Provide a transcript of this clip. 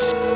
Bye.